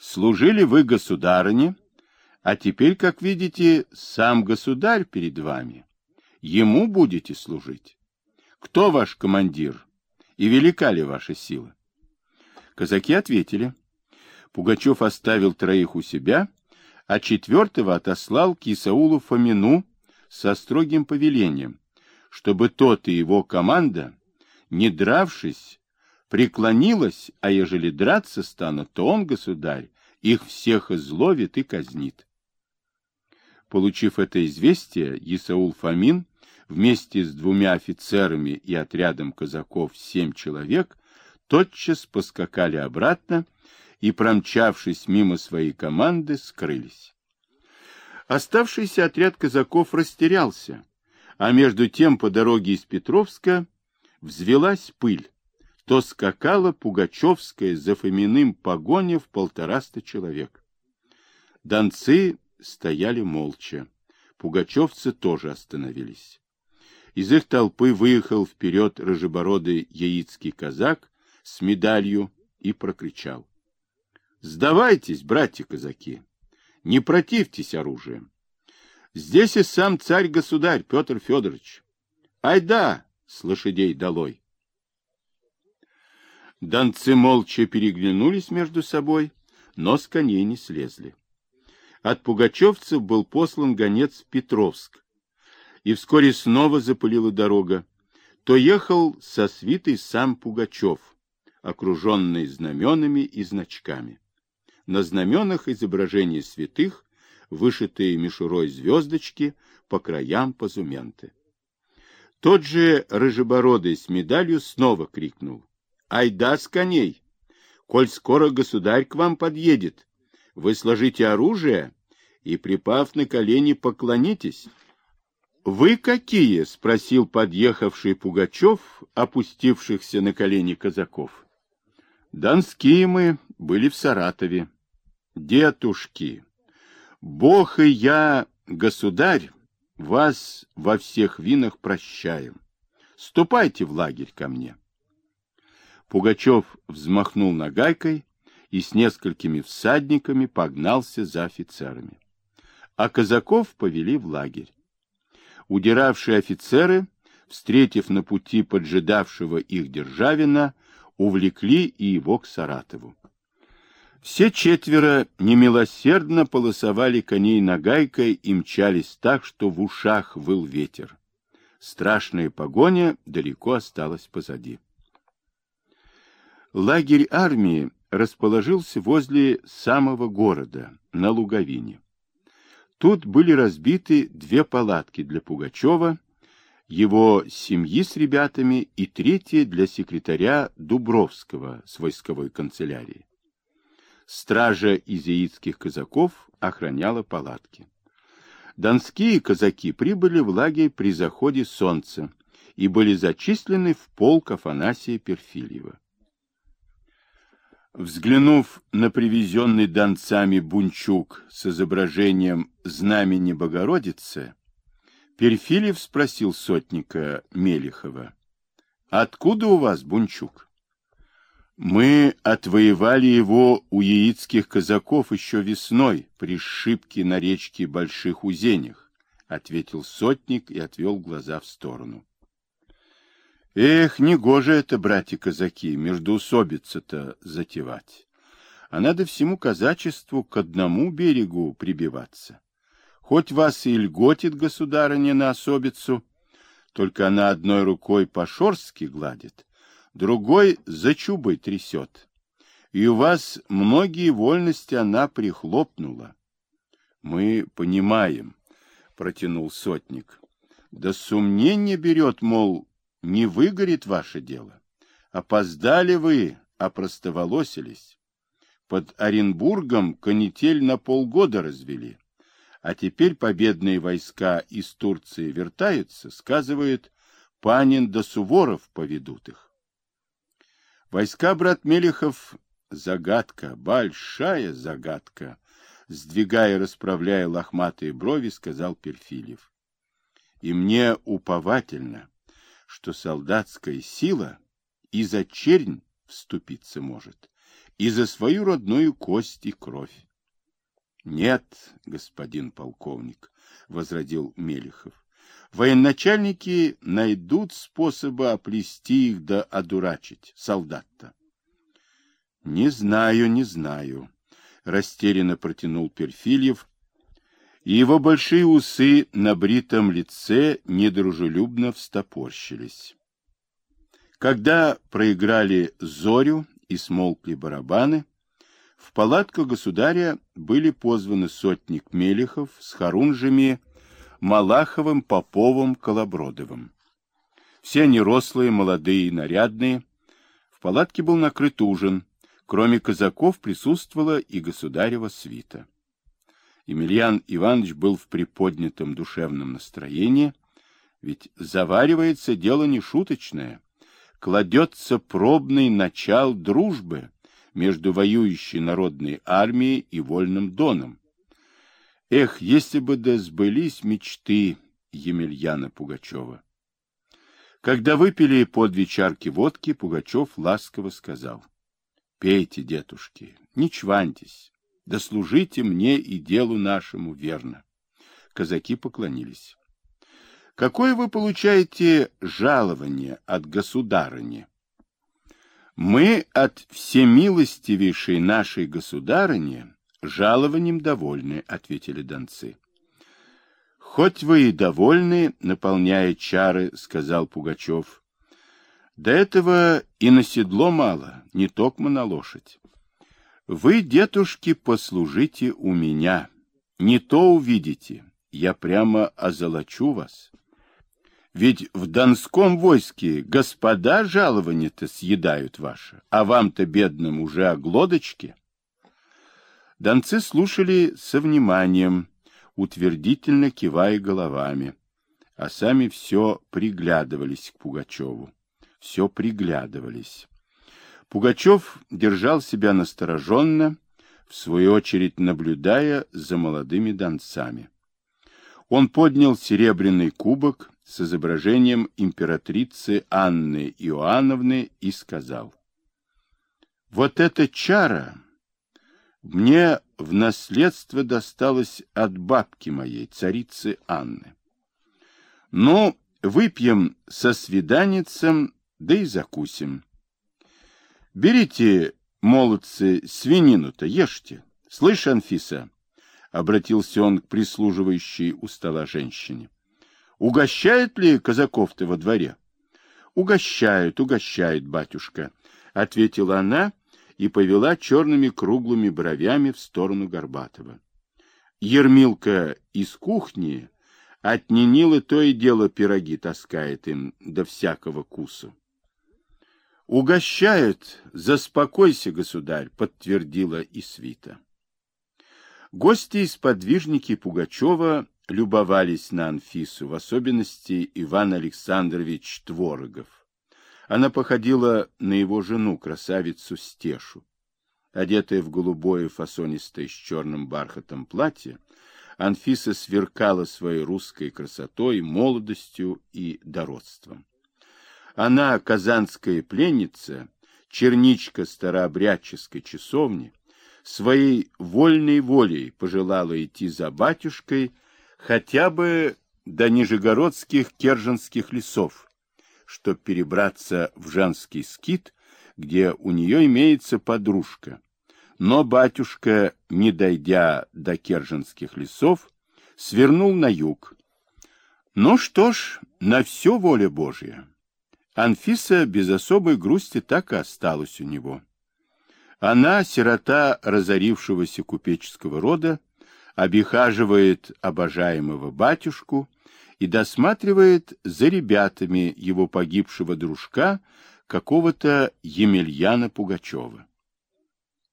Служили вы государыне, а теперь, как видите, сам государь перед вами. Ему будете служить. Кто ваш командир? И велика ли ваша сила? Казаки ответили. Пугачев оставил троих у себя, а четвертого отослал к Исаулу Фомину со строгим повелением, чтобы тот и его команда, не дравшись, преклонилась, а ежели драться станут, то он, государь, их всех изловит и казнит. Получив это известие, Исаул Фомин вместе с двумя офицерами и отрядом казаков семь человек тотчас поскакали обратно и, промчавшись мимо своей команды, скрылись. Оставшийся отряд казаков растерялся, а между тем по дороге из Петровска взвелась пыль. То скакала Пугачевская за Фоминым погоня в полтораста человек. Донцы стояли молча. Пугачевцы тоже остановились. Из их толпы выехал вперед рыжебородый яицкий казак с медалью и прокричал. — Сдавайтесь, братья-казаки! Не противьтесь оружием! Здесь и сам царь-государь Петр Федорович. Айда, с лошадей долой! Донцы молча переглянулись между собой, но с коней не слезли. От пугачевцев был послан гонец в Петровск, и вскоре снова запылила дорога. То ехал со свитой сам Пугачев, окруженный знаменами и значками. На знаменах изображения святых, вышитые мишурой звездочки, по краям позументы. Тот же рыжебородый с медалью снова крикнул. «Айда с коней! Коль скоро государь к вам подъедет, вы сложите оружие и, припав на колени, поклонитесь». «Вы какие?» — спросил подъехавший Пугачев, опустившихся на колени казаков. «Донские мы были в Саратове. Детушки, Бог и я, государь, вас во всех винах прощаем. Ступайте в лагерь ко мне». Пугачев взмахнул нагайкой и с несколькими всадниками погнался за офицерами. А казаков повели в лагерь. Удиравшие офицеры, встретив на пути поджидавшего их Державина, увлекли и его к Саратову. Все четверо немилосердно полосовали коней нагайкой и мчались так, что в ушах выл ветер. Страшная погоня далеко осталась позади. Лагерь армии расположился возле самого города, на Луговине. Тут были разбиты две палатки для Пугачева, его семьи с ребятами и третья для секретаря Дубровского с войсковой канцелярии. Стража из яицких казаков охраняла палатки. Донские казаки прибыли в лагерь при заходе солнца и были зачислены в полк Афанасия Перфильева. Взглянув на привезенный донцами бунчук с изображением знамени Богородицы, Перфилев спросил сотника Мелихова, «Откуда у вас бунчук?» «Мы отвоевали его у яицких казаков еще весной при сшибке на речке Больших Узенях», ответил сотник и отвел глаза в сторону. Эх, негоже это, братья-казаки, междоусобица-то затевать. А надо всему казачеству к одному берегу прибиваться. Хоть вас и льготит государыня на особицу, только она одной рукой по-шорстски гладит, другой за чубой трясет. И у вас многие вольности она прихлопнула. Мы понимаем, — протянул сотник. Да сомнение берет, мол, не выгорит ваше дело. Опоздали вы, опростоволосились. Под Оренбургом канитель на полгода развели. А теперь победные войска из Турции вертаются, сказывает, Панин да Суворов поведут их. Войска, брат Мелехов, загадка, большая загадка, сдвигая, расправляя лохматые брови, сказал Перфильев. И мне уповательно, что солдатская сила и за чернь вступиться может, и за свою родную кость и кровь. — Нет, господин полковник, — возразил Мелехов, — военачальники найдут способы оплести их да одурачить солдат-то. — Не знаю, не знаю, — растерянно протянул Перфильев, и его большие усы на бритом лице недружелюбно встопорщились. Когда проиграли зорю и смолкли барабаны, в палатку государя были позваны сотник Мелехов с хорунжами Малаховым, Поповым, Колобродовым. Все они рослые, молодые и нарядные. В палатке был накрыт ужин. Кроме казаков присутствовала и государева свита. Емельян Иванович был в приподнятом душевном настроении, ведь заваривается дело не шуточное. Кладется пробный начал дружбы между воюющей народной армией и вольным доном. Эх, если бы да сбылись мечты Емельяна Пугачева. Когда выпили по две чарки водки, Пугачев ласково сказал. — Пейте, дедушки, не чваньтесь, да служите мне и делу нашему верно. Казаки поклонились. — Какое вы получаете жалование от государыни? Мы от всемилостивейшей нашей государыни жалованием довольны, ответили донцы. Хоть вы и довольны, наполняя чары, сказал Пугачев. До этого и на седло мало, не токмо на лошадь. Вы, детушки, послужите у меня. Не то увидите, я прямо озолочу вас. Ведь в Донском войске господа жалования-то съедают ваши, а вам-то, бедным, уже оглодочки. Донцы слушали со вниманием, утвердительно кивая головами, а сами все приглядывались к Пугачеву. Все приглядывались. Пугачев держал себя настороженно, в свою очередь наблюдая за молодыми донцами. Он поднял серебряный кубок с изображением императрицы Анны Иоанновны и сказал, «Вот эта чара мне в наследство досталась от бабки моей, царицы Анны. Ну, выпьем со свиданицем, да и закусим. Берите, молодцы, свинину-то, ешьте. Слышь, Анфиса, — обратился он к прислуживающей у стола женщине, — Угощают ли казаков-то во дворе? — Угощают, угощают, батюшка, — ответила она и повела черными круглыми бровями в сторону Горбатова. Ермилка из кухни от Нинилы то и дело пироги таскает им до всякого кусу. — Угощают, заспокойся, государь, — подтвердила и свита. Гости и сподвижники Пугачева любовались на Анфису, в особенности Иван Александрович Творогов. Она походила на его жену, красавицу Стешу. Одетая в голубое фасонистое с черным бархатом платье, Анфиса сверкала своей русской красотой, молодостью и дородством. Она, казанская пленница, черничка старообрядческой часовни, своей вольной волей пожелала идти за батюшкой хотя бы до нижегородских керженских лесов, чтоб перебраться в женский скит, где у нее имеется подружка. Но батюшка, не дойдя до керженских лесов, свернул на юг. Ну что ж, на все воля Божья. Анфиса без особой грусти так и осталась у него. Она, сирота разорившегося купеческого рода, обихаживает обожаемого батюшку и досматривает за ребятами его погибшего дружка, какого-то Емельяна Пугачева.